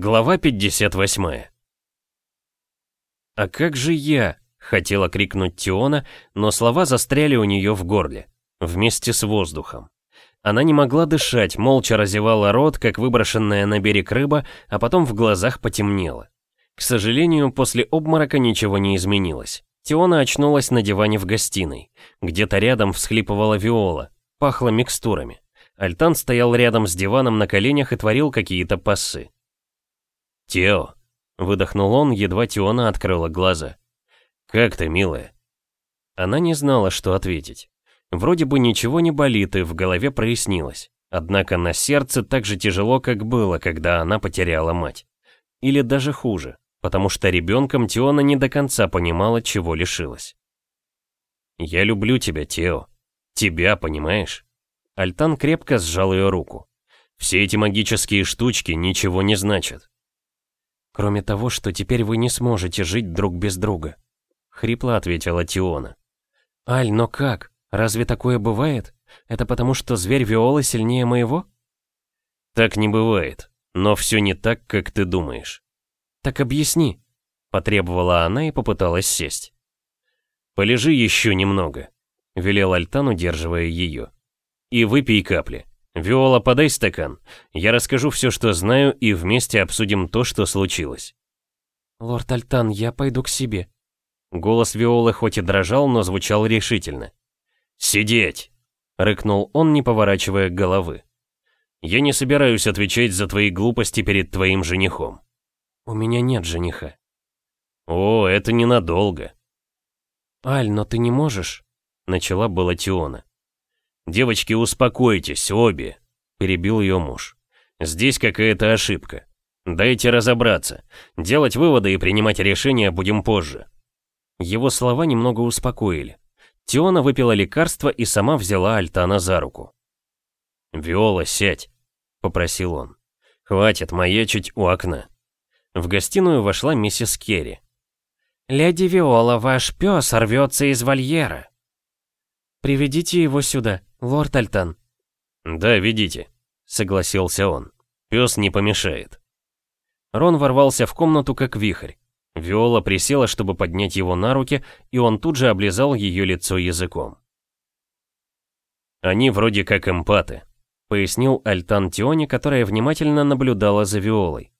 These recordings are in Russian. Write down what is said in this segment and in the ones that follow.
Глава 58 «А как же я?» — хотела крикнуть Тиона, но слова застряли у нее в горле, вместе с воздухом. Она не могла дышать, молча разевала рот, как выброшенная на берег рыба, а потом в глазах потемнело. К сожалению, после обморока ничего не изменилось. Тиона очнулась на диване в гостиной. Где-то рядом всхлипывала Виола, пахло микстурами. Альтан стоял рядом с диваном на коленях и творил какие-то пассы. «Тео», — выдохнул он, едва Тиона открыла глаза. «Как ты, милая?» Она не знала, что ответить. Вроде бы ничего не болит и в голове прояснилось. Однако на сердце так же тяжело, как было, когда она потеряла мать. Или даже хуже, потому что ребенком Тиона не до конца понимала, чего лишилась. «Я люблю тебя, Тео. Тебя, понимаешь?» Альтан крепко сжал ее руку. «Все эти магические штучки ничего не значат». «Кроме того, что теперь вы не сможете жить друг без друга», — хрипло ответила Тиона. «Аль, но как? Разве такое бывает? Это потому, что зверь Виолы сильнее моего?» «Так не бывает, но все не так, как ты думаешь». «Так объясни», — потребовала она и попыталась сесть. «Полежи еще немного», — велел Альтан, удерживая ее. И выпей капли. Виола, подай стакан. Я расскажу все, что знаю, и вместе обсудим то, что случилось. Лорд Альтан, я пойду к себе. Голос Виолы хоть и дрожал, но звучал решительно. «Сидеть!» — рыкнул он, не поворачивая головы. «Я не собираюсь отвечать за твои глупости перед твоим женихом». «У меня нет жениха». «О, это ненадолго». «Аль, но ты не можешь?» — начала была Тиона. «Девочки, успокойтесь, обе», — перебил ее муж. «Здесь какая-то ошибка. Дайте разобраться. Делать выводы и принимать решения будем позже». Его слова немного успокоили. Тиона выпила лекарство и сама взяла Альтана за руку. «Виола, сядь», — попросил он. «Хватит маячить у окна». В гостиную вошла миссис Керри. «Леди Виола, ваш пес рвется из вольера». «Приведите его сюда», «Лорд Альтан». «Да, ведите», — согласился он. «Пес не помешает». Рон ворвался в комнату как вихрь. Виола присела, чтобы поднять его на руки, и он тут же облизал ее лицо языком. «Они вроде как эмпаты», — пояснил Альтан Тиони, которая внимательно наблюдала за Виолой.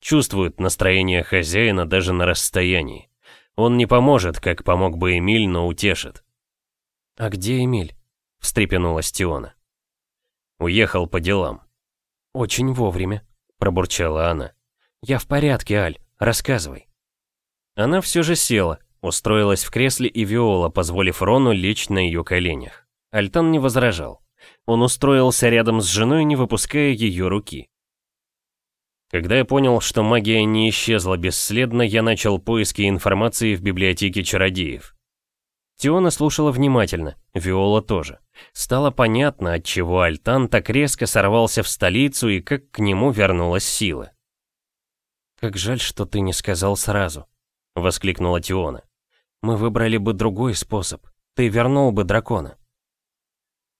«Чувствуют настроение хозяина даже на расстоянии. Он не поможет, как помог бы Эмиль, но утешит». «А где Эмиль?» Встрепенулась Тиона. «Уехал по делам». «Очень вовремя», — пробурчала она. «Я в порядке, Аль, рассказывай». Она все же села, устроилась в кресле и Виола, позволив Рону лечь на ее коленях. Альтан не возражал. Он устроился рядом с женой, не выпуская ее руки. Когда я понял, что магия не исчезла бесследно, я начал поиски информации в библиотеке чародеев. Тиона слушала внимательно, Виола тоже. Стало понятно, отчего Альтан так резко сорвался в столицу и как к нему вернулась сила. «Как жаль, что ты не сказал сразу», — воскликнула Тиона. «Мы выбрали бы другой способ. Ты вернул бы дракона».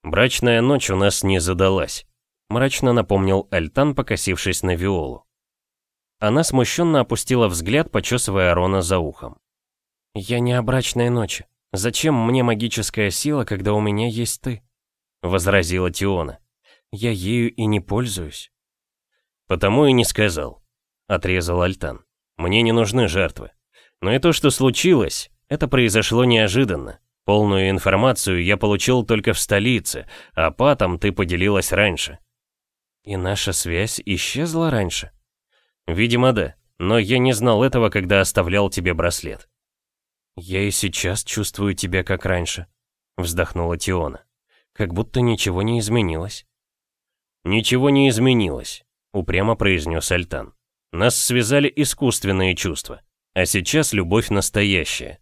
«Брачная ночь у нас не задалась», — мрачно напомнил Альтан, покосившись на Виолу. Она смущенно опустила взгляд, почесывая Рона за ухом. «Я не о брачной ночи. «Зачем мне магическая сила, когда у меня есть ты?» — возразила Тиона. «Я ею и не пользуюсь». «Потому и не сказал», — отрезал Альтан. «Мне не нужны жертвы. Но и то, что случилось, это произошло неожиданно. Полную информацию я получил только в столице, а патом ты поделилась раньше». «И наша связь исчезла раньше?» «Видимо, да. Но я не знал этого, когда оставлял тебе браслет». «Я и сейчас чувствую тебя как раньше», — вздохнула Тиона. «Как будто ничего не изменилось». «Ничего не изменилось», — упрямо произнес Альтан. «Нас связали искусственные чувства, а сейчас любовь настоящая».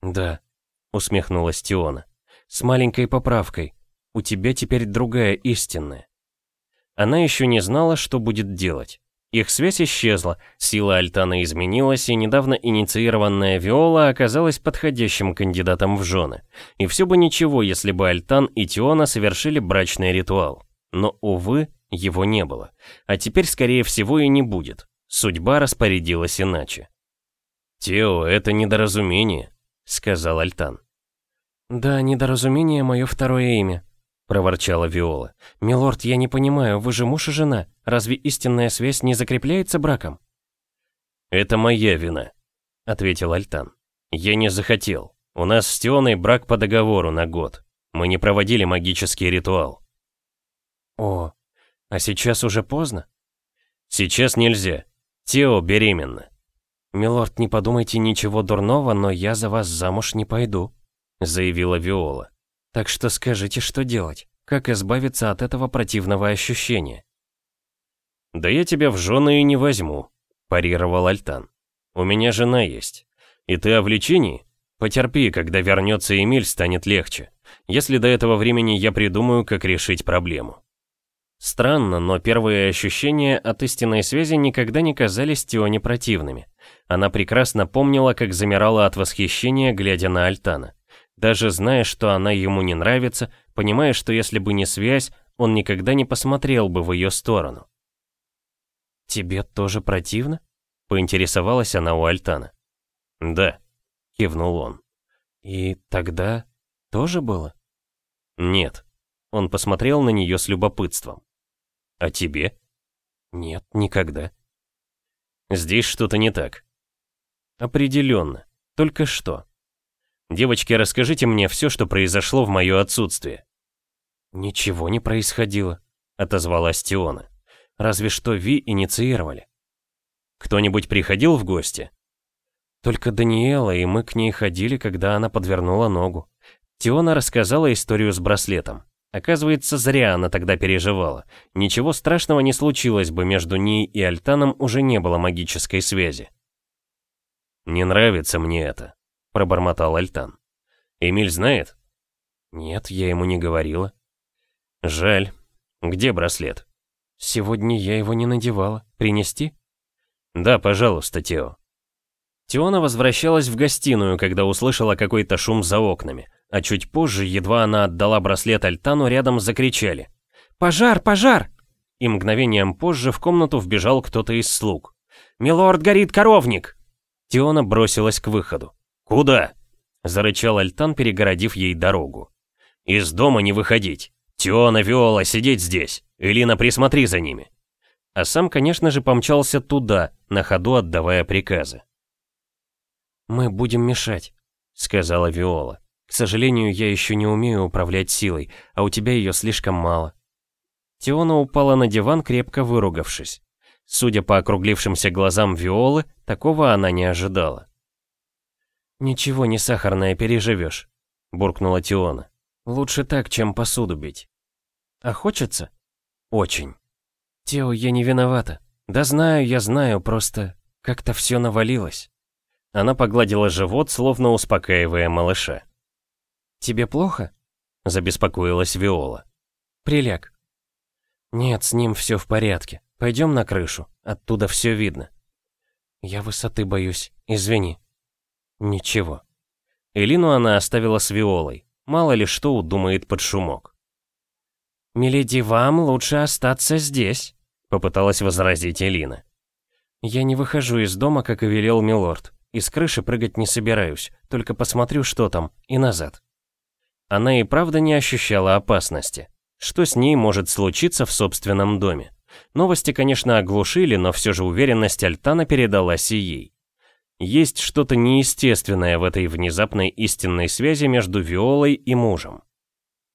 «Да», — усмехнулась Тиона. «С маленькой поправкой. У тебя теперь другая истинная». Она еще не знала, что будет делать. Их связь исчезла, сила Альтана изменилась, и недавно инициированная Виола оказалась подходящим кандидатом в жены. И все бы ничего, если бы Альтан и Тиона совершили брачный ритуал. Но, увы, его не было. А теперь, скорее всего, и не будет. Судьба распорядилась иначе. «Тео, это недоразумение», — сказал Альтан. «Да, недоразумение — мое второе имя», — проворчала Виола. «Милорд, я не понимаю, вы же муж и жена. Разве истинная связь не закрепляется браком?» «Это моя вина», — ответил Альтан. «Я не захотел. У нас с Тионой брак по договору на год. Мы не проводили магический ритуал». «О, а сейчас уже поздно?» «Сейчас нельзя. Тео беременна». «Милорд, не подумайте ничего дурного, но я за вас замуж не пойду», — заявила Виола. «Так что скажите, что делать? Как избавиться от этого противного ощущения?» «Да я тебя в жены и не возьму», — парировал Альтан. «У меня жена есть. И ты о влечении? Потерпи, когда вернется Эмиль, станет легче. Если до этого времени я придумаю, как решить проблему». Странно, но первые ощущения от истинной связи никогда не казались Тионе противными. Она прекрасно помнила, как замирала от восхищения, глядя на Альтана. Даже зная, что она ему не нравится, понимая, что если бы не связь, он никогда не посмотрел бы в ее сторону. «Тебе тоже противно?» — поинтересовалась она у Альтана. «Да», — кивнул он. «И тогда тоже было?» «Нет». Он посмотрел на нее с любопытством. А тебе? Нет, никогда. Здесь что-то не так. Определенно. Только что. Девочки, расскажите мне все, что произошло в мое отсутствие. Ничего не происходило, отозвалась Тиона. Разве что Ви инициировали. Кто-нибудь приходил в гости? Только Даниэла, и мы к ней ходили, когда она подвернула ногу. Тиона рассказала историю с браслетом. Оказывается, зря она тогда переживала. Ничего страшного не случилось бы, между ней и Альтаном уже не было магической связи. «Не нравится мне это», — пробормотал Альтан. «Эмиль знает?» «Нет, я ему не говорила». «Жаль. Где браслет?» «Сегодня я его не надевала. Принести?» «Да, пожалуйста, Тео». Теона возвращалась в гостиную, когда услышала какой-то шум за окнами. А чуть позже, едва она отдала браслет Альтану, рядом закричали. «Пожар! Пожар!» И мгновением позже в комнату вбежал кто-то из слуг. «Милорд, горит коровник!» Теона бросилась к выходу. «Куда?» — зарычал Альтан, перегородив ей дорогу. «Из дома не выходить! Теона, Виола, сидеть здесь! Элина, присмотри за ними!» А сам, конечно же, помчался туда, на ходу отдавая приказы. «Мы будем мешать», — сказала Виола. К сожалению, я еще не умею управлять силой, а у тебя ее слишком мало. Теона упала на диван, крепко выругавшись. Судя по округлившимся глазам Виолы, такого она не ожидала. «Ничего не сахарное, переживешь», — буркнула Теона. «Лучше так, чем посуду бить». «А хочется?» «Очень». «Тео, я не виновата. Да знаю, я знаю, просто как-то все навалилось». Она погладила живот, словно успокаивая малыша. «Тебе плохо?» — забеспокоилась Виола. «Приляг». «Нет, с ним все в порядке. Пойдем на крышу, оттуда все видно». «Я высоты боюсь, извини». «Ничего». Элину она оставила с Виолой. Мало ли что удумает под шумок. «Миледи, вам лучше остаться здесь», — попыталась возразить Элина. «Я не выхожу из дома, как и велел милорд. Из крыши прыгать не собираюсь, только посмотрю, что там, и назад». Она и правда не ощущала опасности. Что с ней может случиться в собственном доме? Новости, конечно, оглушили, но все же уверенность Альтана передалась и ей. Есть что-то неестественное в этой внезапной истинной связи между Виолой и мужем.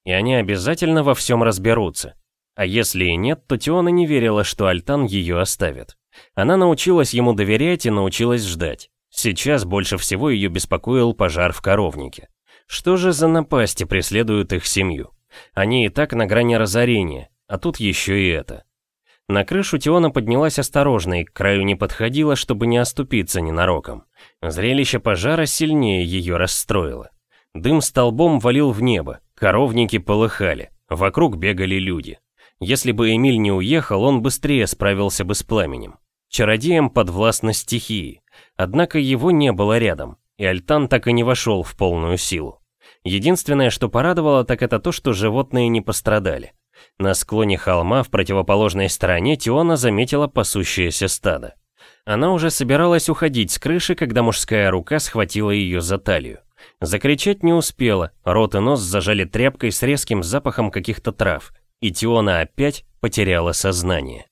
И они обязательно во всем разберутся. А если и нет, то Теона не верила, что Альтан ее оставит. Она научилась ему доверять и научилась ждать. Сейчас больше всего ее беспокоил пожар в коровнике. Что же за напасти преследуют их семью? Они и так на грани разорения, а тут еще и это. На крышу Теона поднялась осторожно и к краю не подходила, чтобы не оступиться ненароком. Зрелище пожара сильнее ее расстроило. Дым столбом валил в небо, коровники полыхали, вокруг бегали люди. Если бы Эмиль не уехал, он быстрее справился бы с пламенем. Чародеям подвластны стихии, однако его не было рядом и Альтан так и не вошел в полную силу. Единственное, что порадовало, так это то, что животные не пострадали. На склоне холма в противоположной стороне Тиона заметила пасущееся стадо. Она уже собиралась уходить с крыши, когда мужская рука схватила ее за талию. Закричать не успела, рот и нос зажали тряпкой с резким запахом каких-то трав, и Тиона опять потеряла сознание.